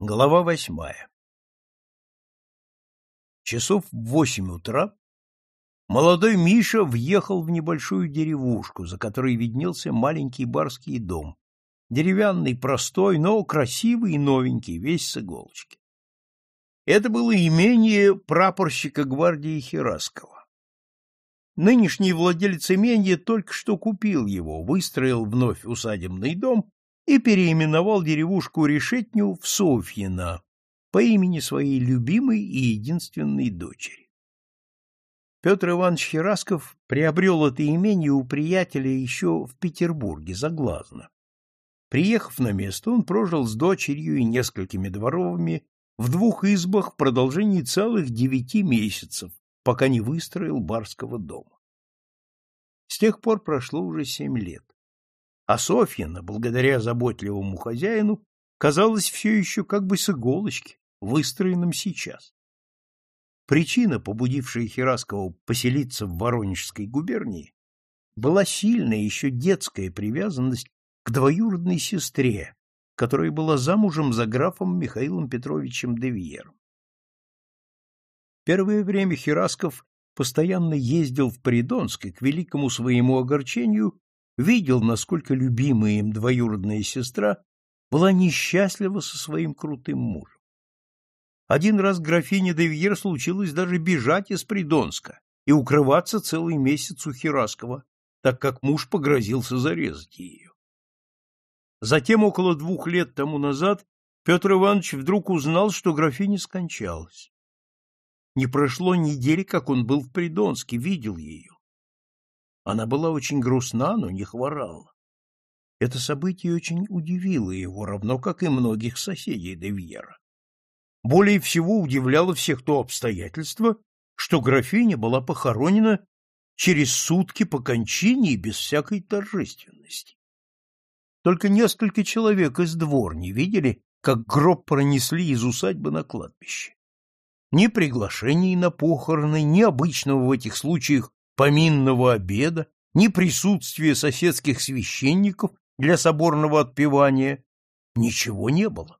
Глава восьмая Часов в восемь утра молодой Миша въехал в небольшую деревушку, за которой виднелся маленький барский дом, деревянный, простой, но красивый и новенький, весь с иголочки. Это было имение прапорщика гвардии Хераскова. Нынешний владелец имения только что купил его, выстроил вновь усадебный дом и переименовал деревушку Решетню в Софьино по имени своей любимой и единственной дочери. Петр Иванович Херасков приобрел это имение у приятеля еще в Петербурге, заглазно. Приехав на место, он прожил с дочерью и несколькими дворовыми в двух избах в продолжении целых девяти месяцев, пока не выстроил барского дома. С тех пор прошло уже семь лет. А Софьина, благодаря заботливому хозяину, казалась все еще как бы с иголочки, выстроенным сейчас. Причина, побудившая Хераскова поселиться в Воронежской губернии, была сильная еще детская привязанность к двоюродной сестре, которая была замужем за графом Михаилом Петровичем де Вьером. Первое время Херасков постоянно ездил в Придонск и к великому своему огорчению видел, насколько любимая им двоюродная сестра была несчастлива со своим крутым мужем. Один раз графине де Вьер случилось даже бежать из Придонска и укрываться целый месяц у Хераскова, так как муж погрозился зарезать ее. Затем, около двух лет тому назад, Петр Иванович вдруг узнал, что графиня скончалась. Не прошло недели, как он был в Придонске, видел ее. Она была очень грустна, но не хворала. Это событие очень удивило его, равно как и многих соседей Девьера. Более всего удивляло всех то обстоятельство, что графиня была похоронена через сутки по кончине и без всякой торжественности. Только несколько человек из дворни видели, как гроб пронесли из усадьбы на кладбище. Ни приглашений на похороны, ни обычного в этих случаях поминного обеда, ни присутствия соседских священников для соборного отпевания, ничего не было.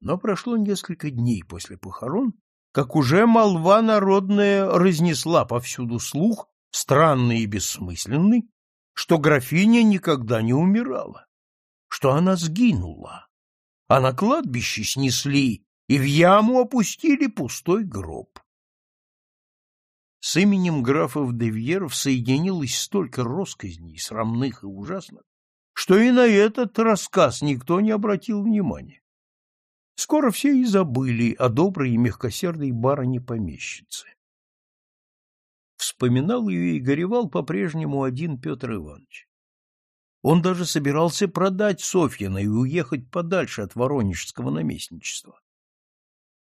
Но прошло несколько дней после похорон, как уже молва народная разнесла повсюду слух, странный и бессмысленный, что графиня никогда не умирала, что она сгинула, а на кладбище снесли и в яму опустили пустой гроб. С именем графов Девьеров соединилось столько росказней, срамных и ужасных, что и на этот рассказ никто не обратил внимания. Скоро все и забыли о доброй и мягкосердой барыне-помещице. Вспоминал ее и горевал по-прежнему один Петр Иванович. Он даже собирался продать Софьина и уехать подальше от воронежского наместничества.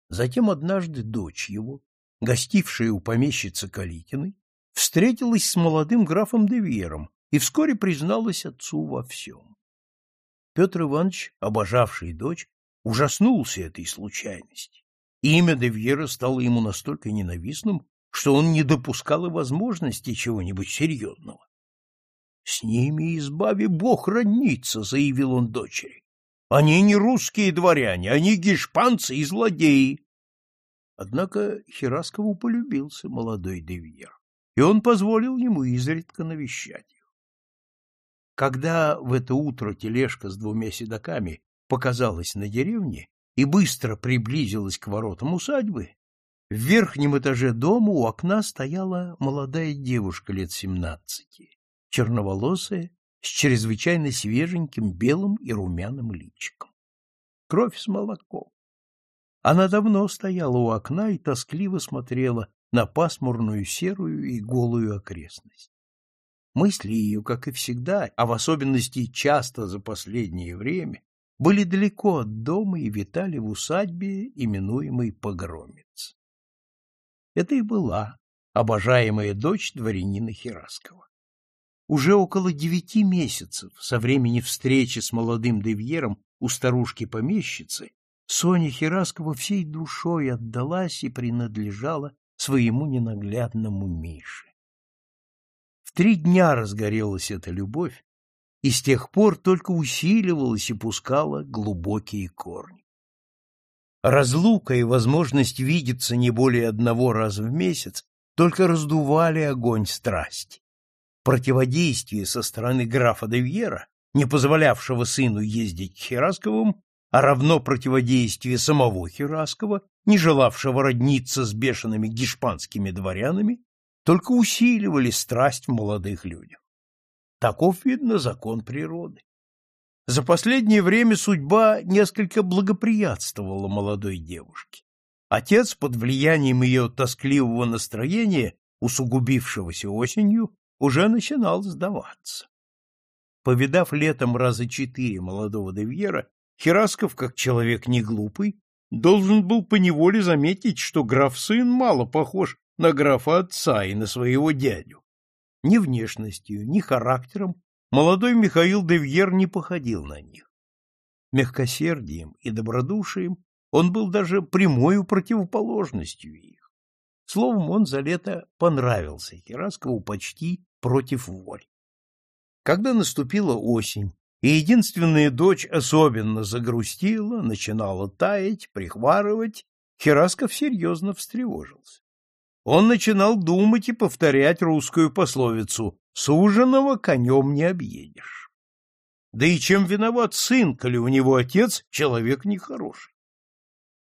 Затем однажды дочь его, гостившая у помещицы Калитиной, встретилась с молодым графом Девьером и вскоре призналась отцу во всем. Петр Иванович, обожавший дочь, ужаснулся этой случайности. Имя Девьера стало ему настолько ненавистным, что он не допускал и возможности чего-нибудь серьезного. — С ними избави Бог родниться, — заявил он дочери. — Они не русские дворяне, они гешпанцы и злодеи. Однако Хераскову полюбился молодой Девьер, и он позволил ему изредка навещать их. Когда в это утро тележка с двумя седоками показалась на деревне и быстро приблизилась к воротам усадьбы, в верхнем этаже дома у окна стояла молодая девушка лет семнадцати, черноволосая, с чрезвычайно свеженьким белым и румяным личиком. Кровь с молоком. Она давно стояла у окна и тоскливо смотрела на пасмурную серую и голую окрестность. Мысли ее, как и всегда, а в особенности часто за последнее время, были далеко от дома и витали в усадьбе, именуемой Погромец. Это и была обожаемая дочь дворянина Хераскова. Уже около девяти месяцев со времени встречи с молодым Девьером у старушки-помещицы Соня Хераскова всей душой отдалась и принадлежала своему ненаглядному Мише. В три дня разгорелась эта любовь, и с тех пор только усиливалась и пускала глубокие корни. Разлука и возможность видеться не более одного раза в месяц только раздували огонь страсти. Противодействие со стороны графа де не позволявшего сыну ездить к Херасковым, а равно противодействие самого Хераскова, не желавшего родниться с бешеными гешпанскими дворянами, только усиливали страсть в молодых людях. Таков, видно, закон природы. За последнее время судьба несколько благоприятствовала молодой девушке. Отец, под влиянием ее тоскливого настроения, усугубившегося осенью, уже начинал сдаваться. Повидав летом раза четыре молодого Девьера, Херасков, как человек неглупый, должен был поневоле заметить, что граф-сын мало похож на графа отца и на своего дядю. Ни внешностью, ни характером молодой Михаил Девьер не походил на них. Мягкосердием и добродушием он был даже прямою противоположностью их. Словом, он за лето понравился Хераскову почти против воли. Когда наступила осень, и единственная дочь особенно загрустила, начинала таять, прихварывать, Херасков серьезно встревожился. Он начинал думать и повторять русскую пословицу «Суженого конем не объедешь». Да и чем виноват сын, коли у него отец человек нехороший?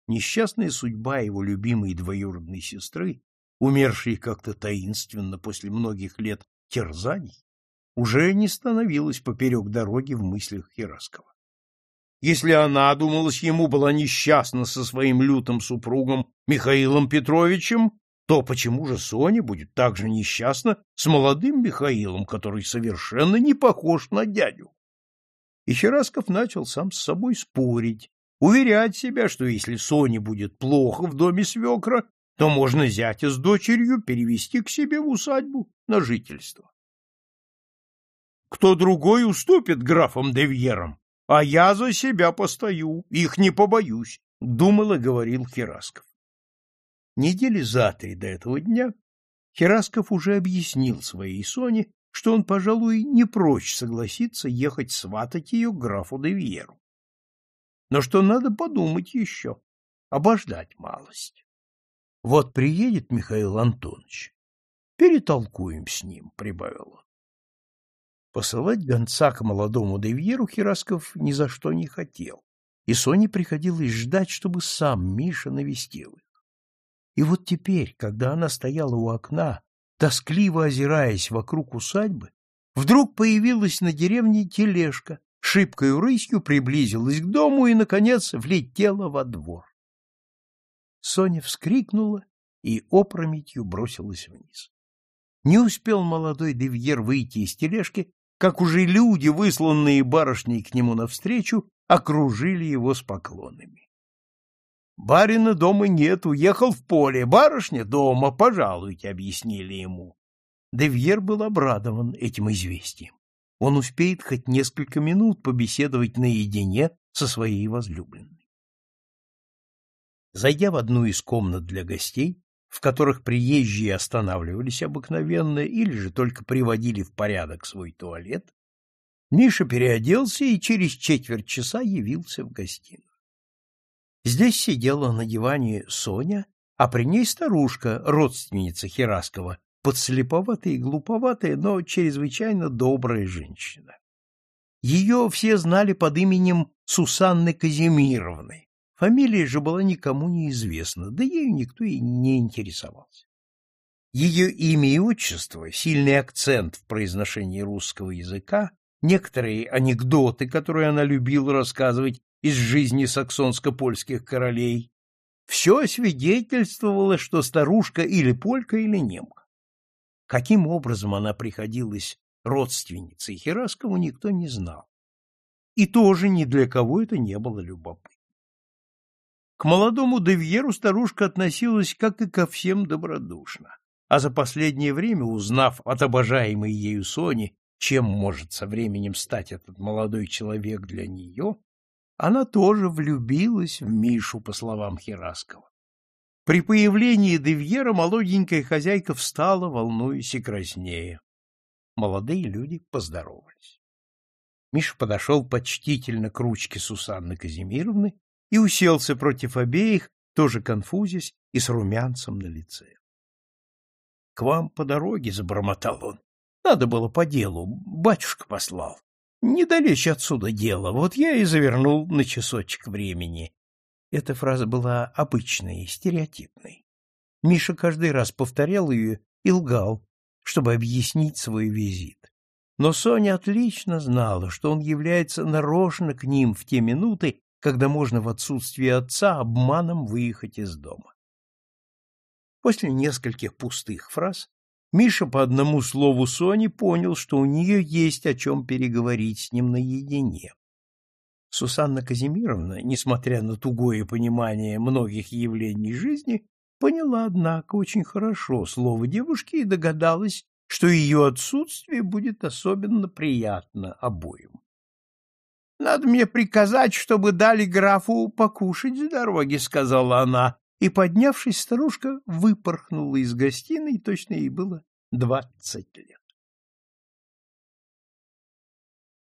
Несчастная судьба его любимой двоюродной сестры, умершей как-то таинственно после многих лет терзаний, уже не становилась поперек дороги в мыслях Хераскова. Если она, думалось ему, была несчастна со своим лютым супругом Михаилом Петровичем, то почему же Соня будет так же несчастна с молодым Михаилом, который совершенно не похож на дядю? И Херасков начал сам с собой спорить, уверять себя, что если Соне будет плохо в доме свекра, то можно зятя с дочерью перевести к себе в усадьбу на жительство. Кто другой уступит графам Девьерам, а я за себя постою, их не побоюсь, — думал и говорил Херасков. Недели за три до этого дня Херасков уже объяснил своей Соне, что он, пожалуй, не прочь согласиться ехать сватать ее графу Девьеру но что надо подумать еще, обождать малость. Вот приедет Михаил Антонович, перетолкуем с ним, — прибавил он. Посылать гонца к молодому Девьеру Херасков ни за что не хотел, и Соне приходилось ждать, чтобы сам Миша навестил их. И вот теперь, когда она стояла у окна, тоскливо озираясь вокруг усадьбы, вдруг появилась на деревне тележка, шибкой рысью приблизилась к дому и, наконец, влетела во двор. Соня вскрикнула и опрометью бросилась вниз. Не успел молодой Девьер выйти из тележки, как уже люди, высланные барышней к нему навстречу, окружили его с поклонами. «Барина дома нет, уехал в поле, барышня дома, пожалуйте», — объяснили ему. Девьер был обрадован этим известием он успеет хоть несколько минут побеседовать наедине со своей возлюбленной. Зайдя в одну из комнат для гостей, в которых приезжие останавливались обыкновенно или же только приводили в порядок свой туалет, Миша переоделся и через четверть часа явился в гостиную. Здесь сидела на диване Соня, а при ней старушка, родственница Хераскова, подслеповатая и глуповатая, но чрезвычайно добрая женщина. Ее все знали под именем Сусанны Казимировны. Фамилия же была никому неизвестна, да ею никто и не интересовался. Ее имя и отчество, сильный акцент в произношении русского языка, некоторые анекдоты, которые она любила рассказывать из жизни саксонско-польских королей, все свидетельствовало, что старушка или полька, или немка. Каким образом она приходилась родственницей Хераскову, никто не знал. И тоже ни для кого это не было любопытно. К молодому Девьеру старушка относилась, как и ко всем, добродушно. А за последнее время, узнав от обожаемой ею Сони, чем может со временем стать этот молодой человек для нее, она тоже влюбилась в Мишу, по словам Хераскова. При появлении Девьера молоденькая хозяйка встала, волнуясь и краснея. Молодые люди поздоровались. Миша подошел почтительно к ручке Сусанны Казимировны и уселся против обеих, тоже конфузясь и с румянцем на лице. — К вам по дороге, — забормотал он. — Надо было по делу, батюшка послал. Недалече отсюда дело, вот я и завернул на часочек времени. Эта фраза была обычной, стереотипной. Миша каждый раз повторял ее и лгал, чтобы объяснить свой визит. Но Соня отлично знала, что он является нарочно к ним в те минуты, когда можно в отсутствие отца обманом выехать из дома. После нескольких пустых фраз Миша по одному слову Сони понял, что у нее есть о чем переговорить с ним наедине. Сусанна Казимировна, несмотря на тугое понимание многих явлений жизни, поняла, однако, очень хорошо слово девушки и догадалась, что ее отсутствие будет особенно приятно обоим. — Надо мне приказать, чтобы дали графу покушать с дороги, — сказала она, и, поднявшись, старушка выпорхнула из гостиной, точно ей было двадцать лет.